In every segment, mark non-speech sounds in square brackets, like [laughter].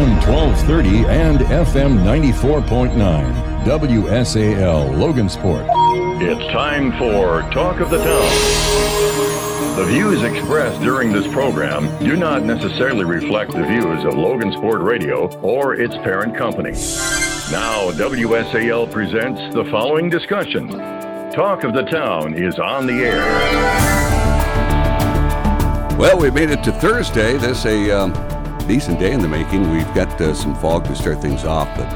AM 1230 and FM 94.9. WSAL Logansport. It's time for Talk of the Town. The views expressed during this program do not necessarily reflect the views of Logansport Radio or its parent company. Now, WSAL presents the following discussion. Talk of the Town is on the air. Well, we made it to Thursday. This a um, decent day in the making. We've got uh, some fog to start things off, but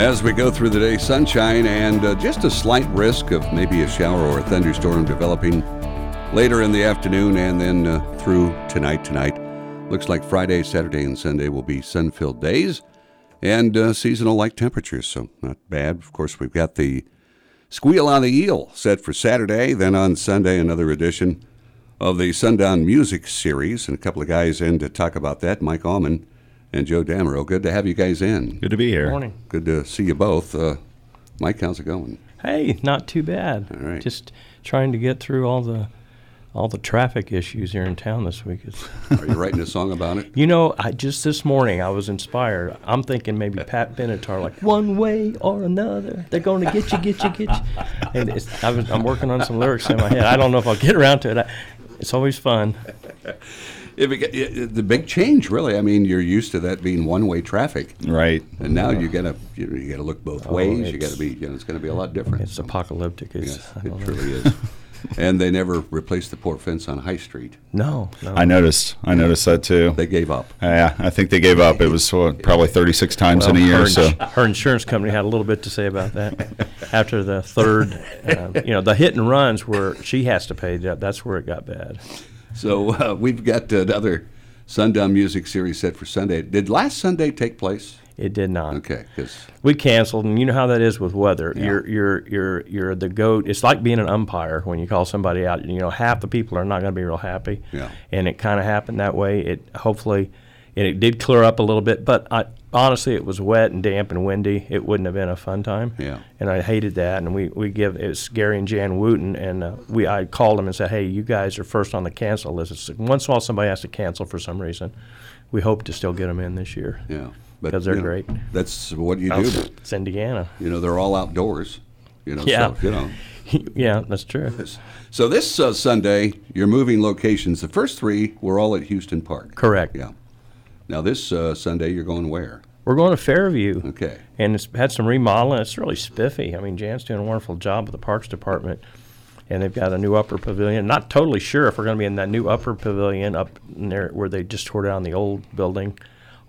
as we go through the day, sunshine and uh, just a slight risk of maybe a shower or a thunderstorm developing later in the afternoon and then uh, through tonight. Tonight looks like Friday, Saturday, and Sunday will be sun-filled days and uh, seasonal like temperatures, so not bad. Of course, we've got the Squeal on the Eel set for Saturday. Then on Sunday, another edition of the Sundown Music Series, and a couple of guys in to talk about that. Mike Allman and Joe Damero. Good to have you guys in. Good to be here. Morning. Good to see you both. Uh, Mike, how's it going? Hey, not too bad. All right. Just trying to get through all the all the traffic issues here in town this week. It's, [laughs] Are you writing a song about it? you know, I just this morning I was inspired. I'm thinking maybe [laughs] Pat Benatar, like one way or another, they're going to get you, get you, get you. And it's, I was, I'm working on some lyrics in my head. I don't know if I'll get around to it. I, it's always fun. If it, get- yeah, the big change, really. I mean, you're used to that being one-way traffic, Right. and now you gotta you, know, you gotta look both oh, ways. You Oh, it's- gotta be. You know, it's going to be a lot different. It's apocalyptic. It's, Yes, I it don't know. truly is. [laughs] and they never replaced the port fence on High Street. No, no. I noticed. I noticed that too. They gave up. Yeah, I think they gave up. It was what, probably 36 times in a year. her, So her insurance company had a little bit to say about that. After the third, uh, you know, the hit and runs where she has to pay, that, that's where it got bad. So uh, we've got another Sundown Music Series set for Sunday. Did last Sunday take place? It did not. Okay, because We canceled, and you know how that is with weather. Yeah. You're you're you're you're the goat. It's like being an umpire when you call somebody out. You know, half the people are not going to be real happy. Yeah. And it kind of happened that way. It hopefully, and it did clear up a little bit. But I, honestly, it was wet and damp and windy. It wouldn't have been a fun time. Yeah. And I hated that. And we, we give it's Gary and Jan Wooten, and uh, we I called them and said, hey, you guys are first on the cancel list. It's, once in a while somebody has to cancel for some reason. We hope to still get them in this year. yeah, but 'Cause they're you know, great. That's what you do. It's Indiana. You know, they're all outdoors. You know, Yeah. so, you know. [laughs] yeah, that's true. So this uh, Sunday, you're moving locations. The first three were all at Houston Park. Correct. Yeah. Now this uh, Sunday, you're going where? We're going to Fairview, Okay. and it's had some remodeling. It's really spiffy. I mean, Jan's doing a wonderful job with the Parks Department, and they've got a new upper pavilion. Not totally sure if we're going to be in that new upper pavilion up there where they just tore down the old building,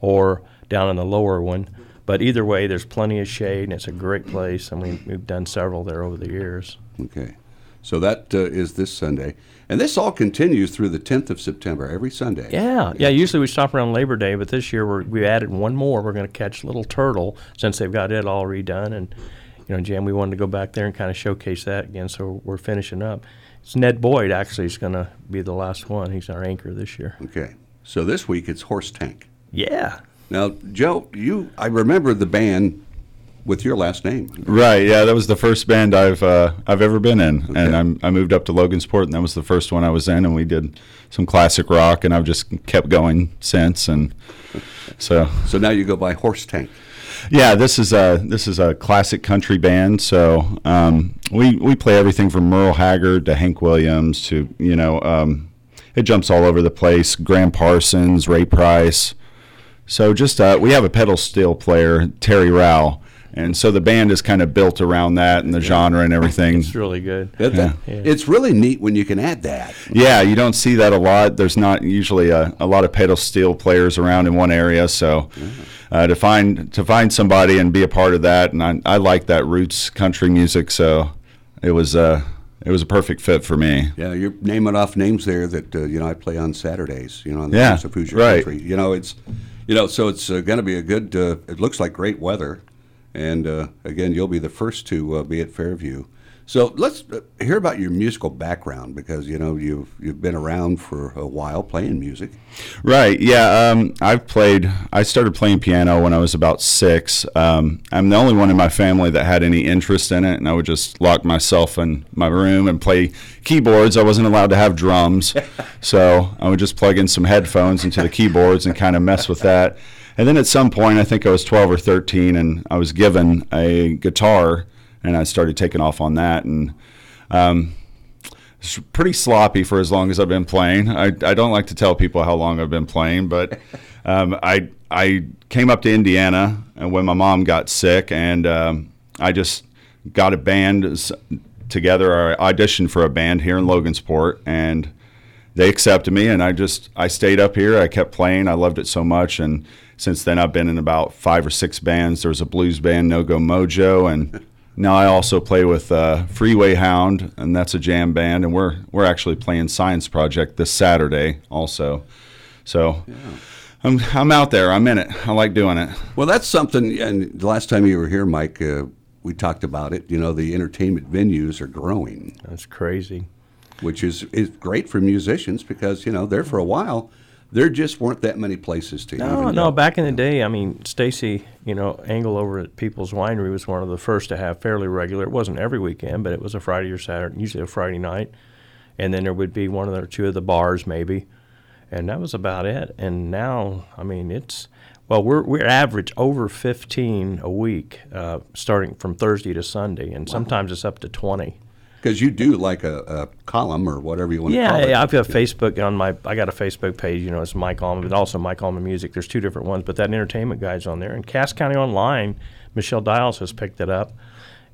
or down in the lower one. But either way, there's plenty of shade, and it's a great place. And we, we've done several there over the years. Okay. So that uh, is this Sunday. And this all continues through the 10th of September, every Sunday. Yeah, yeah. Usually we stop around Labor Day, but this year we're, we added one more. We're going to catch Little Turtle since they've got it all redone. And you know, Jan, we wanted to go back there and kind of showcase that again. So we're finishing up. It's Ned Boyd actually is going to be the last one. He's our anchor this year. Okay. So this week it's Horse Tank. Yeah, Now, Joe, you I remember the band with your last name. right, yeah, that was the first band I've uh, I've ever been in, Okay. and I'm, I moved up to Logansport, and that was the first one I was in, and we did some classic rock, and I've just kept going since, and so So now you go by Horse Tank. Yeah, this is a this is a classic country band. So um, we we play everything from Merle Haggard to Hank Williams to you know um, it jumps all over the place. Gram Parsons, Ray Price. So just uh, we have a pedal steel player, Terry Rao, and so the band is kind of built around that and the genre and everything. it's really good. That- that- Yeah. It's really neat when you can add that. Yeah, you don't see that a lot. There's not usually a, a lot of pedal steel players around in one area. So uh, to find to find somebody and be a part of that, and I, I like that roots country music. So it was uh, it was a perfect fit for me. Yeah, you're naming off names there that uh, you know I play on Saturdays. You know, on the Yeah, Voice of Hoosier right. Country. You know, it's you know, so it's uh, going to be a good. Uh, it looks like great weather, and uh, again, you'll be the first to uh, be at Fairview. So let's uh, hear about your musical background because you know you've you've been around for a while playing music. Right. Yeah. Um, I've played. I started playing piano when I was about six. Um, I'm the only one in my family that had any interest in it, and I would just lock myself in my room and play keyboards. I wasn't allowed to have drums, [laughs] so I would just plug in some headphones into the keyboards and kind of mess with that. And then at some point, I think I was 12 or 13, and I was given a guitar and I started taking off on that and. Um, it's pretty sloppy for as long as I've been playing. I, I don't like to tell people how long I've been playing, but [laughs] um, I I came up to Indiana and when my mom got sick, and um, I just got a band together. I auditioned for a band here in Logansport, and they accepted me, and I just I stayed up here. I kept playing. I loved it so much, and since then I've been in about five or six bands. There's a blues band, No Go Mojo, and now I also play with uh, Freeway Hound, and that's a jam band, and we're we're actually playing Science Project this Saturday also. So yeah. I'm I'm out there. I'm in it. I like doing it. Well, that's something. And the last time you were here, Mike, uh, we talked about it. You know, the entertainment venues are growing. That's crazy. Which is is great for musicians because you know there for a while there just weren't that many places to no, no. Back in the day, I mean, Stacy, you know, Angle over at People's Winery was one of the first to have fairly regular. It wasn't every weekend, but it was a Friday or Saturday, usually a Friday night, and then there would be one or two of the bars maybe, and that was about it. And now, I mean, it's well, we're we're average over 15 a week, uh, starting from Thursday to Sunday, and wow. sometimes it's up to 20 because you do like a, a, column or whatever you want yeah, to call it. Yeah, I've got Facebook on my. I got a Facebook page. You know, it's Mike Allman, but also Mike Allman Music. There's two different ones, but that entertainment guide's on there. And Cass County Online, Michelle Dials has picked it up,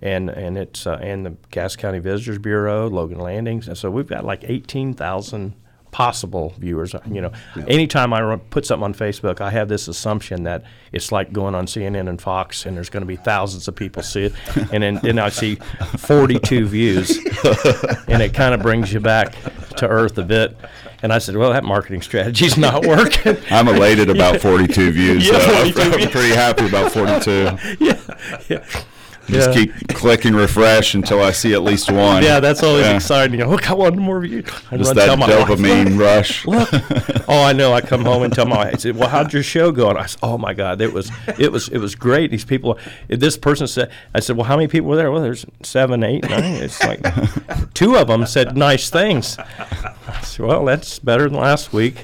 and and it's uh, and the Cass County Visitors Bureau, Logan Landings, and so we've got like eighteen thousand possible viewers. Uh, you know, yeah. anytime I put something on Facebook, I have this assumption that it's like going on CNN and Fox, and there's going to be thousands of people see it, [laughs] and then, then I see 42 views, [laughs] and it kind of brings you back to earth a bit. And I said, "Well, that marketing strategy's not [laughs] working." I'm elated about 42 views. Yeah, uh, 42 I'm, I'm pretty happy about 42. yeah, yeah. Just yeah. keep clicking refresh until I see at least one. Yeah, that's always yeah. exciting. Look, oh, I want more views. Just that dopamine wife, [laughs] rush. Look. [laughs] oh, I know. I come home and tell my wife, I said, "Well, how'd your show go?" And I said, "Oh my God, it was, it was, it was great." These people. This person said, "I said, well, how many people were there?" Well, there's seven, eight, nine. It's like [laughs] two of them said nice things. Said, well, that's better than last week.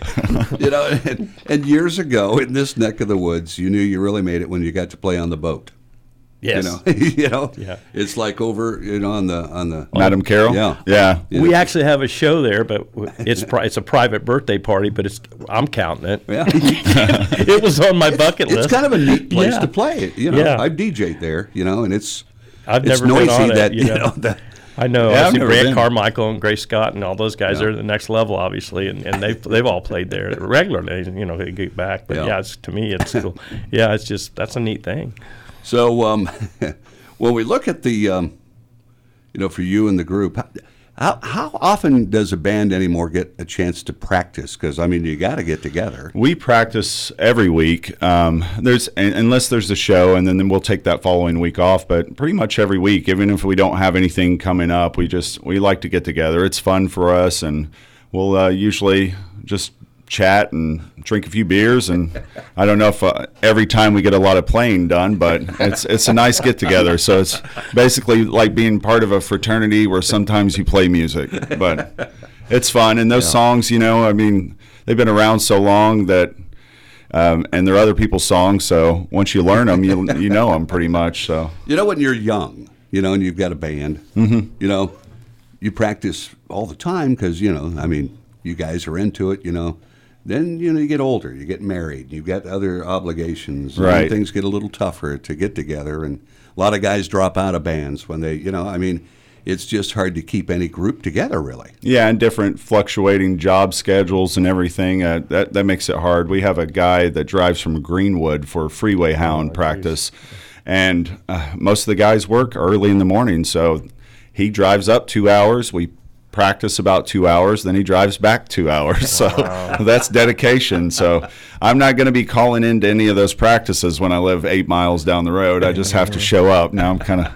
you know, and, and years ago in this neck of the woods, you knew you really made it when you got to play on the boat. Yes. You know, [laughs] you know, yeah. It's like over, you know, on the on the Madam Carroll. Yeah, yeah. We actually have a show there, but it's pri- it's a private birthday party, but it's I'm counting it. Yeah. [laughs] it was on my bucket list. It's kind of a neat place yeah. to play it. You know, yeah. I've DJed there. You know, and it's I've it's never noisy been on that it, you know, you know that. I know. Yeah, I see Brad Carmichael and Grace Scott and all those guys. Yeah. They're the next level, obviously, and, and they've they've all played there regularly. You know, they get back. But yeah, yeah it's, to me, it's still, yeah, it's just that's a neat thing. So, um, [laughs] when we look at the, um, you know, for you and the group, how, how often does a band anymore get a chance to practice? Because I mean, you got to get together. We practice every week. Um, there's unless there's a show, and then, then we'll take that following week off. But pretty much every week, even if we don't have anything coming up, we just we like to get together. It's fun for us, and we'll uh, usually just chat and drink a few beers and I don't know if uh, every time we get a lot of playing done but it's it's a nice get together so it's basically like being part of a fraternity where sometimes you play music but it's fun and those yeah. songs you know I mean they've been around so long that um, and they're other people's songs so once you learn them you you know them pretty much so you know when you're young you know and you've got a band mm-hmm. you know you practice all the time because you know I mean you guys are into it you know then you know you get older, you get married, you've got other obligations, right? things get a little tougher to get together, and a lot of guys drop out of bands when they, you know, I mean, it's just hard to keep any group together, really. Yeah, and different fluctuating job schedules and everything. Uh, that that makes it hard. We have a guy that drives from Greenwood for Freeway oh, Hound oh, practice, and uh, most of the guys work early in the morning, so he drives up two hours. We practice about two hours, then he drives back two hours. [laughs] So wow. that's dedication. So I'm not going to be calling into any of those practices when I live eight miles down the road. I just have to [laughs] show up. Now I'm kind of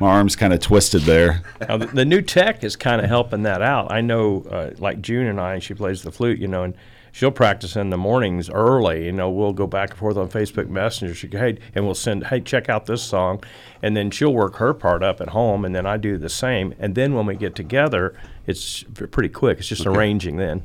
my arm's kind of twisted there. Now, the, the new tech is kind of helping that out. I know, uh, like June and I, she plays the flute, you know, and she'll practice in the mornings early. You know, we'll go back and forth on Facebook Messenger. She hey, and we'll send, hey, check out this song, and then she'll work her part up at home, and then I do the same. And then when we get together, it's pretty quick. It's just arranging then.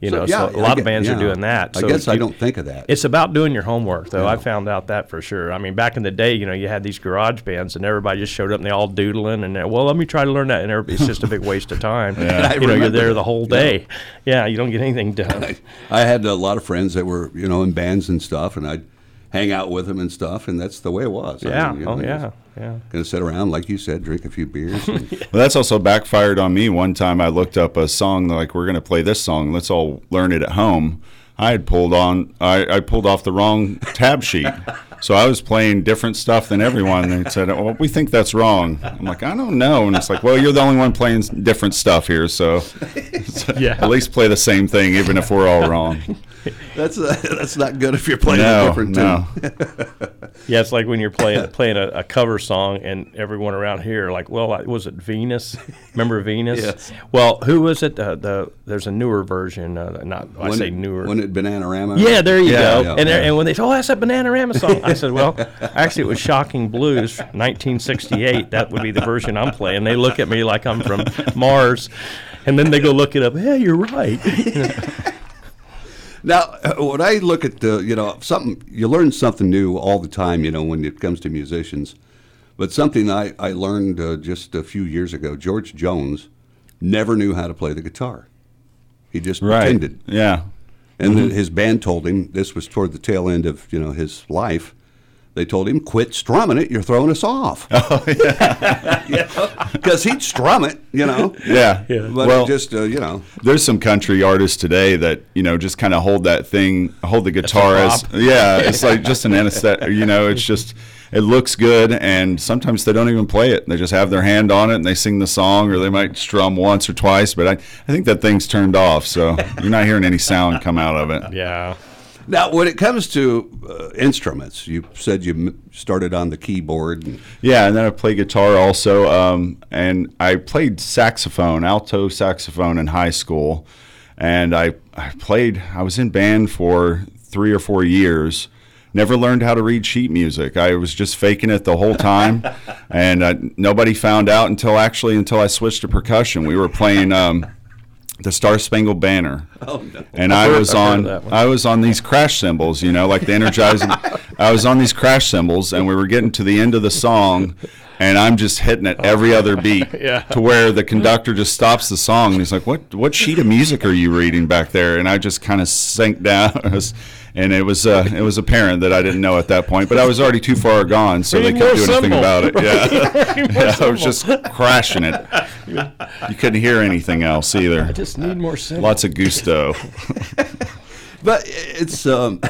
You So, know, yeah, so a I lot get- of bands yeah. are doing that. I So guess I don't think of that. It's about doing your homework, though. I found out that for sure. I mean, back in the day, you know, you had these garage bands, and everybody just showed up and they all doodling, and well, let me try to learn that, and it's just a big waste of time. [laughs] I You know, you're there the whole day. Yeah, you don't get anything done. [laughs] I had a lot of friends that were, you know, in bands and stuff, and I'd hang out with them and stuff, and that's the way it was. I Yeah. mean, you oh, know, Oh, yeah. Yeah. Gonna sit around, like you said, drink a few beers. And, [laughs] Well, that's also backfired on me. One time I looked up a song like we're going to play this song. Let's all learn it at home. I had pulled on I, I pulled off the wrong tab sheet. [laughs] So I was playing different stuff than everyone. And they said, "Well, we think that's wrong." I'm like, "I don't know." And it's like, "Well, you're the only one playing different stuff here, so, so [laughs] Yeah. [laughs] at least play the same thing, even if we're all wrong." that's uh, that's not good if you're playing a no, different tune. no. [laughs] Yeah, it's like when you're playing playing a, a cover song, and everyone around here, like, well, was it Venus? Remember [laughs] Venus? Yes. Well, who was it? Uh, the there's a newer version. Uh, not I When say it- newer. When it Bananarama. Yeah, there you Yeah, go. yeah, and, yeah. and when they said, "Oh, that's that Bananarama song," I said, "Well, [laughs] actually, it was Shocking Blues, 1968. That would be the version I'm playing." They look at me like I'm from Mars, and then they go look it up. Yeah, you're right. [laughs] Now, when I look at the, you know, something, you learn something new all the time, you know, when it comes to musicians. But something I, I learned uh, just a few years ago George Jones never knew how to play the guitar. He just Right. pretended. Yeah. And then his band told him, this was toward the tail end of, you know, his life. They told him, quit strumming it, you're throwing us off. [laughs] Oh, yeah. [laughs] Because he'd strum it, you know. Yeah. yeah. But well, just, uh, you know, there's some country artists today that you know just kind of hold that thing, hold the guitar a as yeah, it's like just an anesthetic. You know, it's just it looks good, and sometimes they don't even play it. They just have their hand on it and they sing the song, or they might strum once or twice. But I, I think that thing's turned off, so you're not hearing any sound come out of it. yeah. Now, when it comes to uh, instruments, you said you started on the keyboard. And, Yeah, and then I play guitar also, um, and I played saxophone, alto saxophone in high school, and I I played. I was in band for three or four years. Never learned how to read sheet music. I was just faking it the whole time, [laughs] and uh, nobody found out until actually until I switched to percussion. We were playing. Um, the Star Spangled Banner. [laughs] Oh, no. And I heard- was on I, I was on these crash cymbals, you know, like the energizing. [laughs] I was on these crash cymbals, and we were getting to the end of the song, and I'm just hitting it every other beat, [laughs] Yeah. to where the conductor just stops the song, and he's like, "What what sheet of music are you reading back there?" And I just kind of sank down. And it was uh, it was apparent that I didn't know at that point, but I was already too far gone, so they Reading couldn't more do anything cymbal. about it. [laughs] Yeah, [laughs] [laughs] yeah I was just crashing it. You couldn't hear anything else either. I just need more symbols. Lots of gusto. But it's um,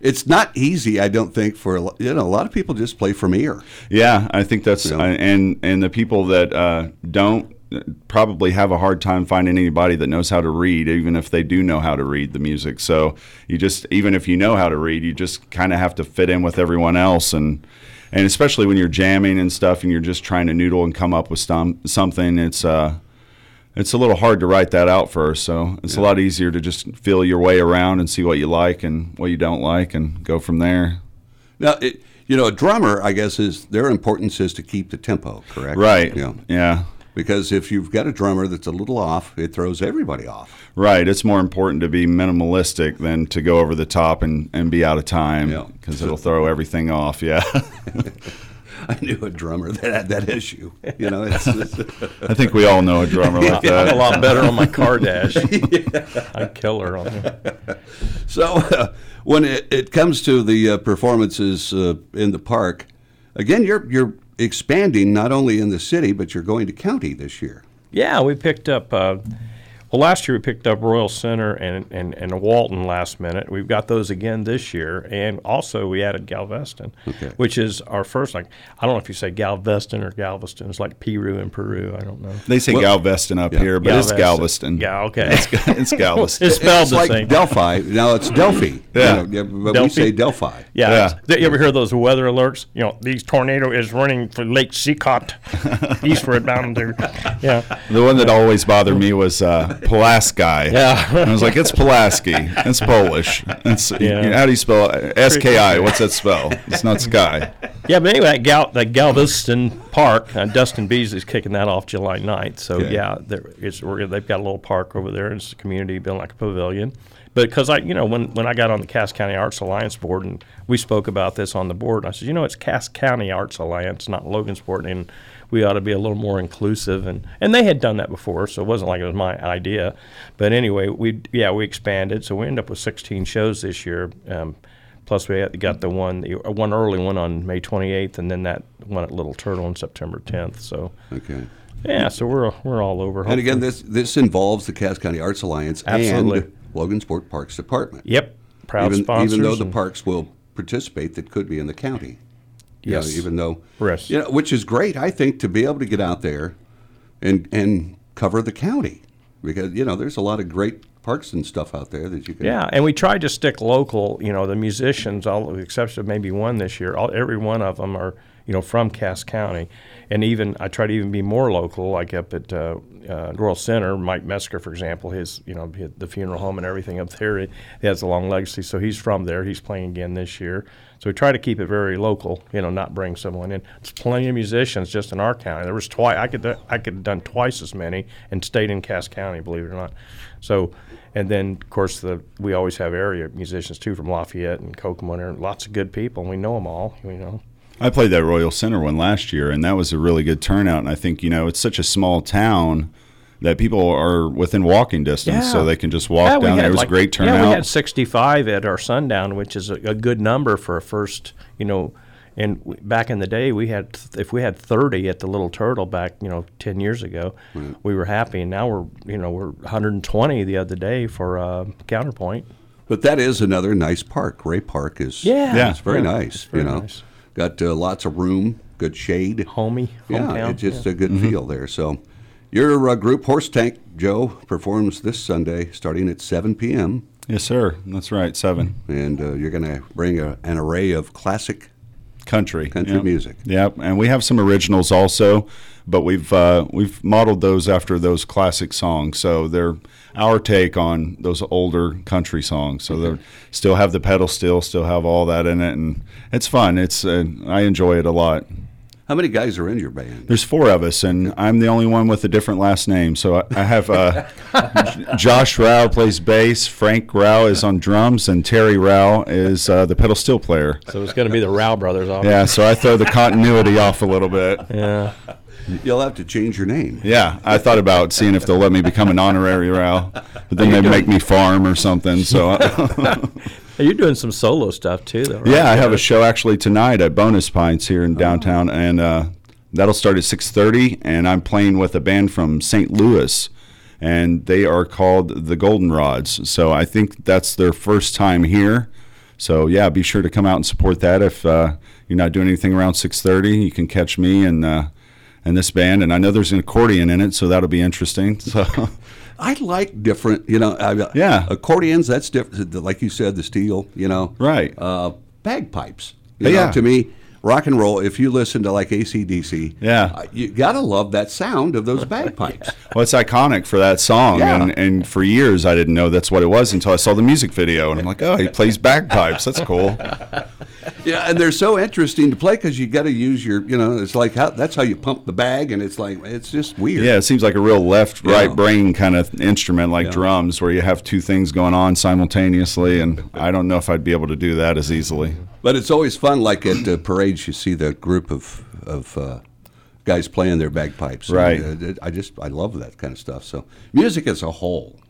it's not easy, I don't think, for a lo- you know a lot of people just play from ear. Yeah, I think that's Yeah. uh, and and the people that uh, don't uh, probably have a hard time finding anybody that knows how to read, even if they do know how to read the music. So you just even if you know how to read, you just kind of have to fit in with everyone else and. And especially when you're jamming and stuff, and you're just trying to noodle and come up with some, something, it's uh, it's a little hard to write that out first. So it's a lot easier to just feel your way around and see what you like and what you don't like, and go from there. Now, it, you know, a drummer, I guess, is their importance is to keep the tempo, correct? Right. Yeah. Yeah. Because if you've got a drummer that's a little off, it throws everybody off. Right. It's more important to be minimalistic than to go over the top and, and be out of time Yeah. because it'll throw everything off. Yeah. [laughs] I knew a drummer that had that issue. You know, it's, it's, [laughs] I think we all know a drummer like I'm a that. lot better on my [laughs] car dash. I'd kill her on it. so uh, when it, it comes to the uh, performances uh, in the park, again, you're you're expanding not only in the city but you're going to county this year. Yeah, we picked up. Uh, Well, last year we picked up Royal Center and, and, and Walton last minute. We've got those again this year, and also we added Galveston, Okay. which is our first. Like I don't know if you say Galveston or Galveston. It's like Peru in Peru. I don't know. They say Well- Galveston up here, but it's Galveston. Yeah, okay. It's [laughs] Galveston. it's spelled It's the like same. Delphi. Now it's Delphi. Yeah. You know, but we say Delphi. Yeah. Yeah. Did you ever hear those weather alerts? You know, these tornado is running for Lake Cicott, [laughs] eastward bound to. Yeah. The one that always bothered me was uh, Pulaski. Yeah. And I was like, it's Pulaski. It's Polish. It's, Yeah. How do you spell? S-K-I. What's that spell? It's not Sky. Yeah, but anyway, that, Gal- that Galveston Park, uh, Dustin Beasley's kicking that off July 9th. So Okay. yeah, there, we're, they've got a little park over there. It's a community built like a pavilion. But because I, you know, when, when I got on the Cass County Arts Alliance board and we spoke about this on the board, I said, you know, it's Cass County Arts Alliance, not Logansport, and we ought to be a little more inclusive. And, and they had done that before, so it wasn't like it was my idea. But anyway, we yeah we expanded, so we end up with 16 shows this year. Um, Plus, we got the one, the uh, one early one on May 28th, and then that one at Little Turtle on September 10th. So, Okay. yeah, so we're we're all over. And again, this this involves the Cass County Arts Alliance Absolutely. and Logansport Parks Department. yep, proud even, sponsors. even though the parks will participate that could be in the county. You know, Yes. even though, Yes. you know, which is great, I think, to be able to get out there and and cover the county because you know there's a lot of great parks and stuff out there that you can. Yeah, and we tried to stick local. You know, the musicians, all with the exception of maybe one this year, all, every one of them are you know from Cass County, and even I try to even be more local, like up at uh, uh, Royal Center. Mike Mesker, for example, his you know his, the funeral home and everything up there, he, he has a long legacy, so he's from there. He's playing again this year. So we try to keep it very local, you know, not bring someone in. There's plenty of musicians just in our county. There was twice I could I could have done twice as many and stayed in Cass County, believe it or not. So, and then of course the we always have area musicians too from Lafayette and Kokomo. and Lots of good people, and we know them all. You know. I played that Royal Center one last year, and that was a really good turnout. And I think, you know, it's such a small town that people are within walking distance, so they can just walk Yeah, down there. It was like- a great Yeah, we had 65 at our sundown, which is a, a good number for a first, you know. And back in the day, we had if we had 30 at the Little Turtle back, you know, 10 years ago, we were happy. And now we're, you know, we're 120 the other day for uh, Counterpoint. But that is another nice park. Ray Park is Yeah. Yeah. it's very Yeah, nice. it's very you know, nice. got uh, lots of room, good shade. Homey, Yeah, it's just a good feel there. So, your uh, group Horse Tank Joe performs this Sunday starting at 7 p.m. yes, sir. That's right. Seven. and uh, you're going to bring a, an array of classic Country. country Yep. music. Yep, and we have some originals also, but we've uh, we've modeled those after those classic songs. So they're our take on those older country songs. So they still have the pedal steel, still have all that in it, and it's fun. It's uh, I enjoy it a lot. How many guys are in your band? There's four of us, and I'm the only one with a different last name. So I, I have uh, [laughs] Josh Rao plays bass, Frank Rao is on drums, and Terry Rao is uh, the pedal steel player. so it's going to be the Rao brothers. Obviously. Yeah, so I throw the continuity off a little bit. Yeah. You'll have to change your name. Yeah, I thought about seeing if they'll let me become an honorary Rao, but then they'd make me farm or something. So, Hey, [laughs] [laughs] You're doing some solo stuff too, though. Right? yeah, I have a show actually tonight at Bonus Pints here in downtown, and uh, that'll start at six thirty. And I'm playing with a band from St. Louis, and they are called the Goldenrods. So I think that's their first time here. So yeah, be sure to come out and support that. If uh, you're not doing anything around six thirty, you can catch me and uh, and this band. And I know there's an accordion in it, so that'll be interesting. [laughs] So. I like different, you know. I, Yeah. Accordions, that's different. Like you said, the steel, you know. Right. Uh, bagpipes. You Yeah. know, to me, rock and roll, if you listen to like ACDC, Yeah. uh, you got to love that sound of those bagpipes. [laughs] Well, it's iconic for that song, Yeah. and, and for years I didn't know that's what it was until I saw the music video, and I'm like, oh, he [laughs] plays bagpipes. That's cool. [laughs] yeah, and they're so interesting to play because you got to use your, you know, it's like how that's how you pump the bag, and it's like it's just weird. Yeah, it seems like a real left right Yeah. brain kind of instrument, like Yeah. drums, where you have two things going on simultaneously, and I don't know if I'd be able to do that as easily. But it's always fun, like at uh, parades, you see the group of of uh, guys playing their bagpipes. Right. And, uh, I just I love that kind of stuff. So music as a whole,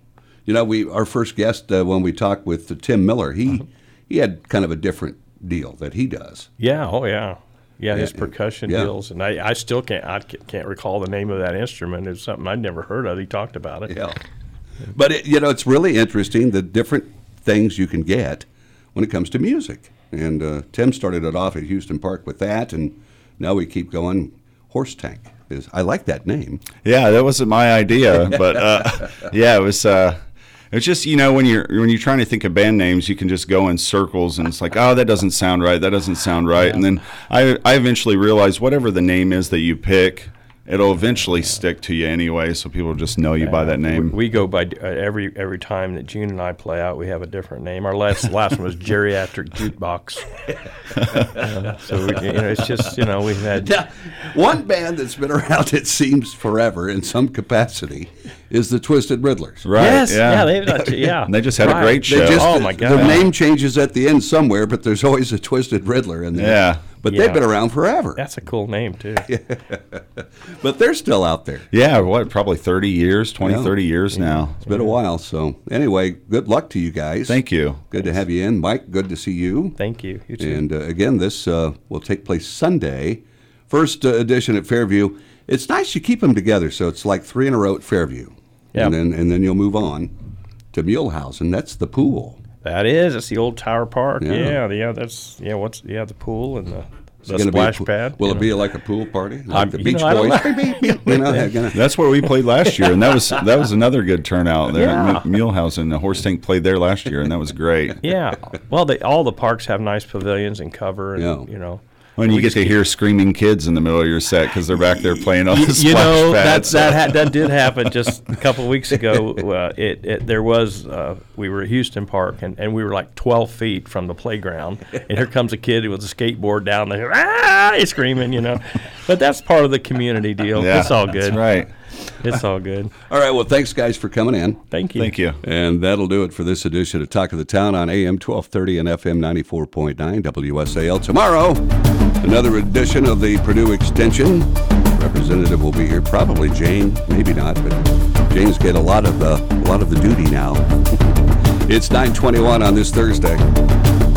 you know, we our first guest uh, when we talked with uh, Tim Miller, he he had kind of a different deal that he does. Yeah. Oh, yeah. Yeah, his Yeah, percussion yeah. deals, and I, I still can't I can't recall the name of that instrument. It's something I'd never heard of. He talked about it. Yeah. but it, you know, it's really interesting the different things you can get when it comes to music. And uh, Tim started it off at Houston Park with that, and now we keep going. Horse Tank is I like that name. Yeah, that wasn't my idea, but uh, [laughs] yeah, it was. Uh, it's just you know when you're when you're trying to think of band names, you can just go in circles, and it's like, oh, that doesn't sound right. That doesn't sound right. And then I I eventually realized whatever the name is that you pick, it'll eventually stick to you anyway. So people just know you by that name. We go by uh, every every time that June and I play out. We have a different name. Our last last one was geriatric jukebox. [laughs] Uh, so we, you know, it's just you know we've had Now, one band that's been around, it seems forever in some capacity, is the Twisted Riddlers. Right? yes yeah they've got, yeah And [laughs] they just had a great They show. just, Oh, my god. The God. name changes at the end somewhere, but there's always a Twisted Riddler in there. Yeah. But Yeah. they've been around forever. that's a cool name too. [laughs] But they're still out there. yeah, what? Probably 30 years, 20, Yeah. 30 years now. It's been a while. So anyway, good luck to you guys. Thank you. Good to have you in, Mike. Good to see you. Thank you. You too. And uh, again, this uh, will take place Sunday, first uh, edition at Fairview. It's nice you keep them together, so it's like three in a row at Fairview, Yep. and then and then you'll move on to Mulehausen. That's the pool. That is. It's the old Tower Park. Yeah. Yeah. Yeah. That's yeah. What's yeah the pool and the, the it gonna be a splash pad. Will it know. be like a pool party, like I'm- the Beach know, Boys? you know, [laughs] That's where we played last year, and that was that was another good turnout there Yeah. at M- Mulehausen. The horse tank played there last year, and that was great. [laughs] Yeah. Well, they, all the parks have nice pavilions and cover, and Yeah. you know. When you get to hear screaming kids in the middle of your set because they're back there playing on the you know that pads. that ha- that did [laughs] happen just a couple of weeks ago. Uh, it, it there was uh, we were at Houston Park and, and we were like 12 feet from the playground, and here comes a kid with a skateboard down there, ah, he's screaming, you know. But that's part of the community deal. Yeah, it's all good. That's right. It's all good. All right. Well, thanks guys for coming in. Thank you. Thank you. And that'll do it for this edition of Talk of the Town on AM 1230 and FM 94.9 WSAL. Tomorrow, another edition of the Purdue Extension. Representative will be here, probably Jane, maybe not, but Jane's get a lot of the a lot of the duty now. [laughs] it's 9:21 on this Thursday.